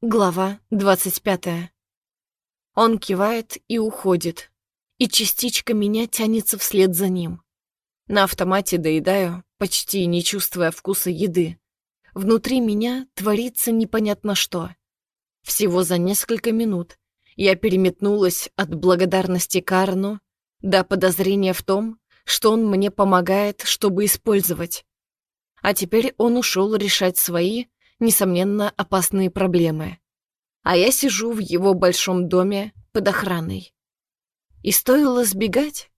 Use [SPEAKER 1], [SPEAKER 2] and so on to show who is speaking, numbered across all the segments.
[SPEAKER 1] Глава 25. Он кивает и уходит, и частичка меня тянется вслед за ним. На автомате доедаю, почти не чувствуя вкуса еды. Внутри меня творится непонятно что. Всего за несколько минут я переметнулась от благодарности Карну до подозрения в том, что он мне помогает, чтобы использовать. А теперь он ушел решать свои, несомненно, опасные проблемы. А я сижу в его большом доме под охраной. И стоило сбегать?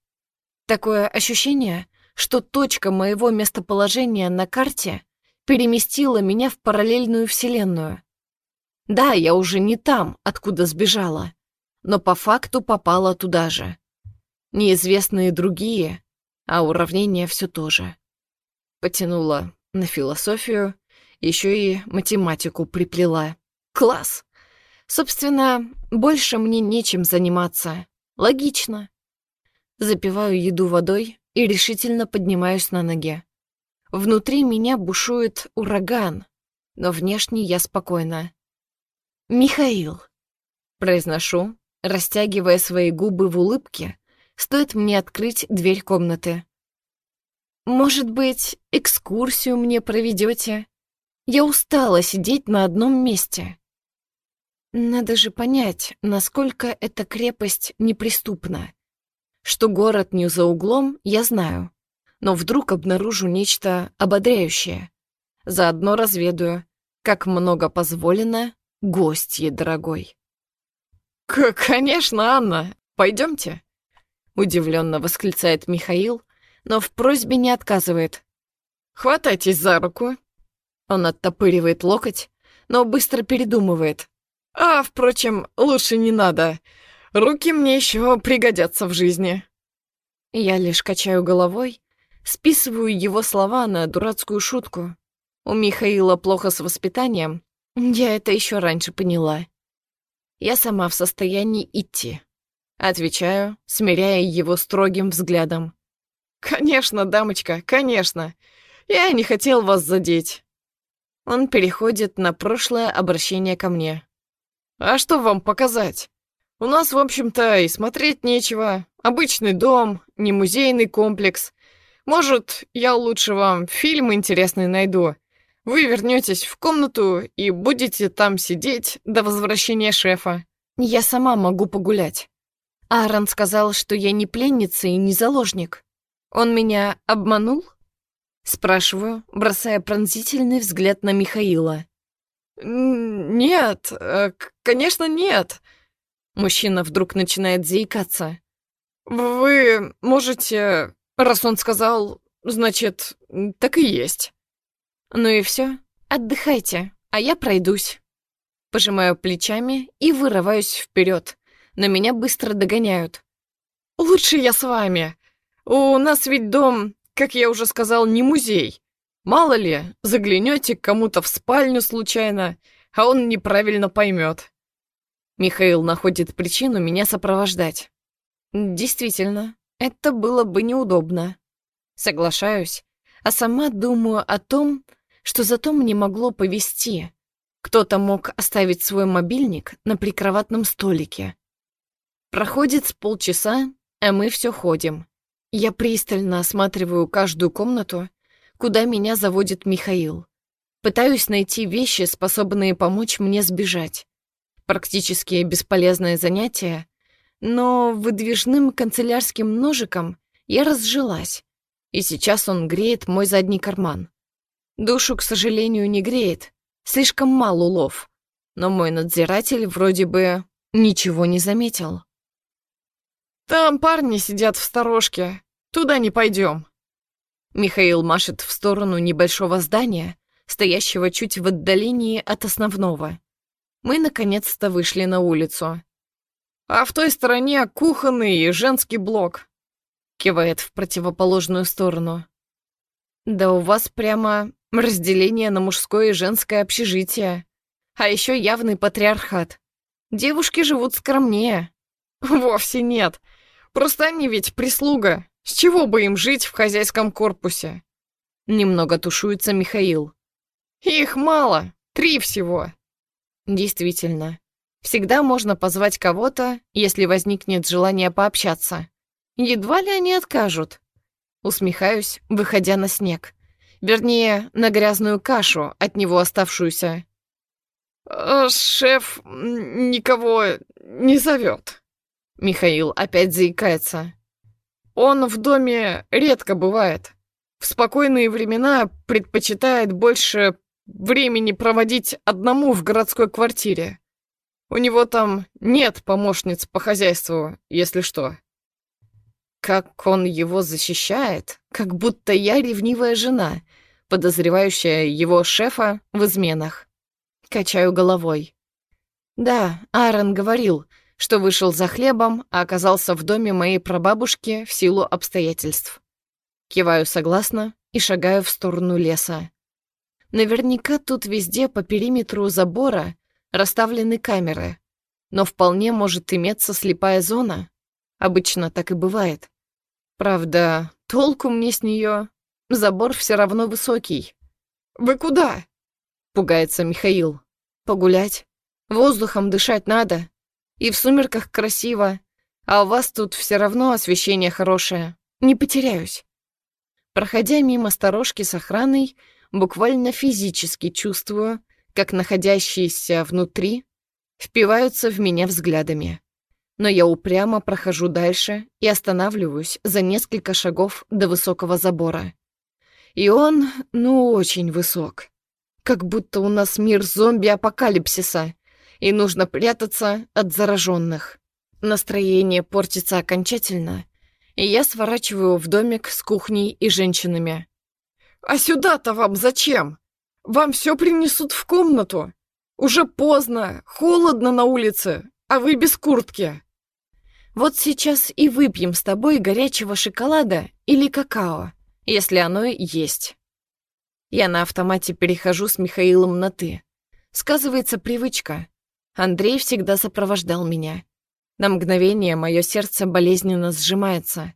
[SPEAKER 1] Такое ощущение, что точка моего местоположения на карте переместила меня в параллельную вселенную. Да, я уже не там, откуда сбежала, но по факту попала туда же. Неизвестные другие, а уравнение все то же. Потянула на философию еще и математику приплела. Класс! Собственно, больше мне нечем заниматься. Логично. Запиваю еду водой и решительно поднимаюсь на ноги. Внутри меня бушует ураган, но внешне я спокойна. «Михаил», — произношу, растягивая свои губы в улыбке, стоит мне открыть дверь комнаты. «Может быть, экскурсию мне проведете? Я устала сидеть на одном месте. Надо же понять, насколько эта крепость неприступна. Что город не за углом, я знаю. Но вдруг обнаружу нечто ободряющее. Заодно разведаю, как много позволено гостье дорогой. К «Конечно, Анна, пойдемте», — удивленно восклицает Михаил, но в просьбе не отказывает. «Хватайтесь за руку, он оттопыривает локоть, но быстро передумывает. «А, впрочем, лучше не надо. Руки мне еще пригодятся в жизни». Я лишь качаю головой, списываю его слова на дурацкую шутку. У Михаила плохо с воспитанием, я это еще раньше поняла. Я сама в состоянии идти. Отвечаю, смиряя его строгим взглядом. «Конечно, дамочка, конечно. Я не хотел вас задеть. Он переходит на прошлое обращение ко мне. «А что вам показать? У нас, в общем-то, и смотреть нечего. Обычный дом, не музейный комплекс. Может, я лучше вам фильм интересный найду. Вы вернетесь в комнату и будете там сидеть до возвращения шефа. Я сама могу погулять. Аарон сказал, что я не пленница и не заложник. Он меня обманул?» Спрашиваю, бросая пронзительный взгляд на Михаила. «Нет, э, конечно, нет». Мужчина вдруг начинает заикаться. «Вы можете, раз он сказал, значит, так и есть». «Ну и все, отдыхайте, а я пройдусь». Пожимаю плечами и вырываюсь вперед, но меня быстро догоняют. «Лучше я с вами. У нас ведь дом как я уже сказал, не музей. Мало ли, заглянете к кому-то в спальню случайно, а он неправильно поймет. Михаил находит причину меня сопровождать. Действительно, это было бы неудобно. Соглашаюсь, а сама думаю о том, что зато мне могло повести. Кто-то мог оставить свой мобильник на прикроватном столике. Проходит полчаса, а мы все ходим. Я пристально осматриваю каждую комнату, куда меня заводит Михаил. Пытаюсь найти вещи, способные помочь мне сбежать. Практически бесполезное занятие, но выдвижным канцелярским ножиком я разжилась, и сейчас он греет мой задний карман. Душу, к сожалению, не греет, слишком мал улов, но мой надзиратель вроде бы ничего не заметил. «Там парни сидят в сторожке. Туда не пойдем». Михаил машет в сторону небольшого здания, стоящего чуть в отдалении от основного. Мы наконец-то вышли на улицу. «А в той стороне кухонный и женский блок», — кивает в противоположную сторону. «Да у вас прямо разделение на мужское и женское общежитие, а еще явный патриархат. Девушки живут скромнее». «Вовсе нет. Просто они ведь прислуга. С чего бы им жить в хозяйском корпусе? Немного тушуется Михаил. Их мало, три всего. действительно. Всегда можно позвать кого-то, если возникнет желание пообщаться. Едва ли они откажут. Усмехаюсь, выходя на снег. Вернее, на грязную кашу, от него оставшуюся. «Э, «Шеф никого не зовет», — Михаил опять заикается. «Он в доме редко бывает. В спокойные времена предпочитает больше времени проводить одному в городской квартире. У него там нет помощниц по хозяйству, если что». Как он его защищает, как будто я ревнивая жена, подозревающая его шефа в изменах. Качаю головой. Да, Аарон говорил, что вышел за хлебом, а оказался в доме моей прабабушки в силу обстоятельств. Киваю согласно и шагаю в сторону леса. Наверняка тут везде по периметру забора расставлены камеры, но вполне может иметься слепая зона, Обычно так и бывает. Правда, толку мне с нее. Забор все равно высокий. «Вы куда?» — пугается Михаил. «Погулять. Воздухом дышать надо. И в сумерках красиво. А у вас тут все равно освещение хорошее. Не потеряюсь». Проходя мимо сторожки с охраной, буквально физически чувствую, как находящиеся внутри впиваются в меня взглядами но я упрямо прохожу дальше и останавливаюсь за несколько шагов до высокого забора. И он, ну, очень высок. Как будто у нас мир зомби-апокалипсиса, и нужно прятаться от зараженных. Настроение портится окончательно, и я сворачиваю в домик с кухней и женщинами. «А сюда-то вам зачем? Вам все принесут в комнату. Уже поздно, холодно на улице, а вы без куртки». Вот сейчас и выпьем с тобой горячего шоколада или какао, если оно есть. Я на автомате перехожу с Михаилом на «ты». Сказывается привычка. Андрей всегда сопровождал меня. На мгновение мое сердце болезненно сжимается.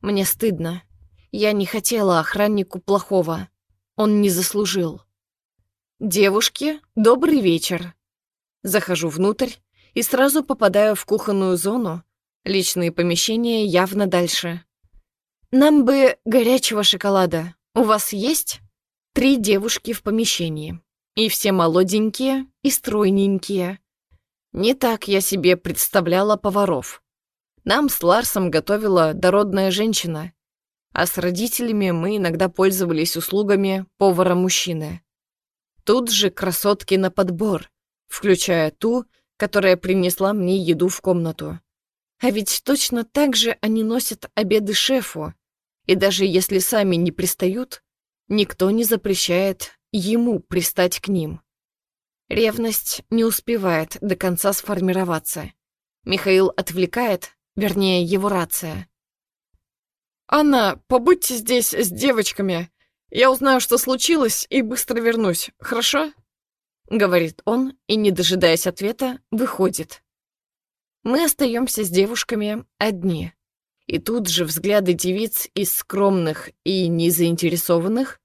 [SPEAKER 1] Мне стыдно. Я не хотела охраннику плохого. Он не заслужил. «Девушки, добрый вечер». Захожу внутрь и сразу попадаю в кухонную зону, Личные помещения явно дальше. «Нам бы горячего шоколада. У вас есть?» Три девушки в помещении. И все молоденькие, и стройненькие. Не так я себе представляла поваров. Нам с Ларсом готовила дородная женщина, а с родителями мы иногда пользовались услугами повара-мужчины. Тут же красотки на подбор, включая ту, которая принесла мне еду в комнату. А ведь точно так же они носят обеды шефу, и даже если сами не пристают, никто не запрещает ему пристать к ним. Ревность не успевает до конца сформироваться. Михаил отвлекает, вернее, его рация. «Анна, побудьте здесь с девочками. Я узнаю, что случилось, и быстро вернусь, хорошо?» Говорит он и, не дожидаясь ответа, выходит. Мы остаемся с девушками одни. И тут же взгляды девиц из скромных и незаинтересованных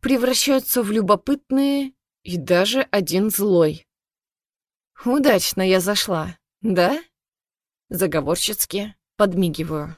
[SPEAKER 1] превращаются в любопытные и даже один злой. «Удачно я зашла, да?» Заговорщицки подмигиваю.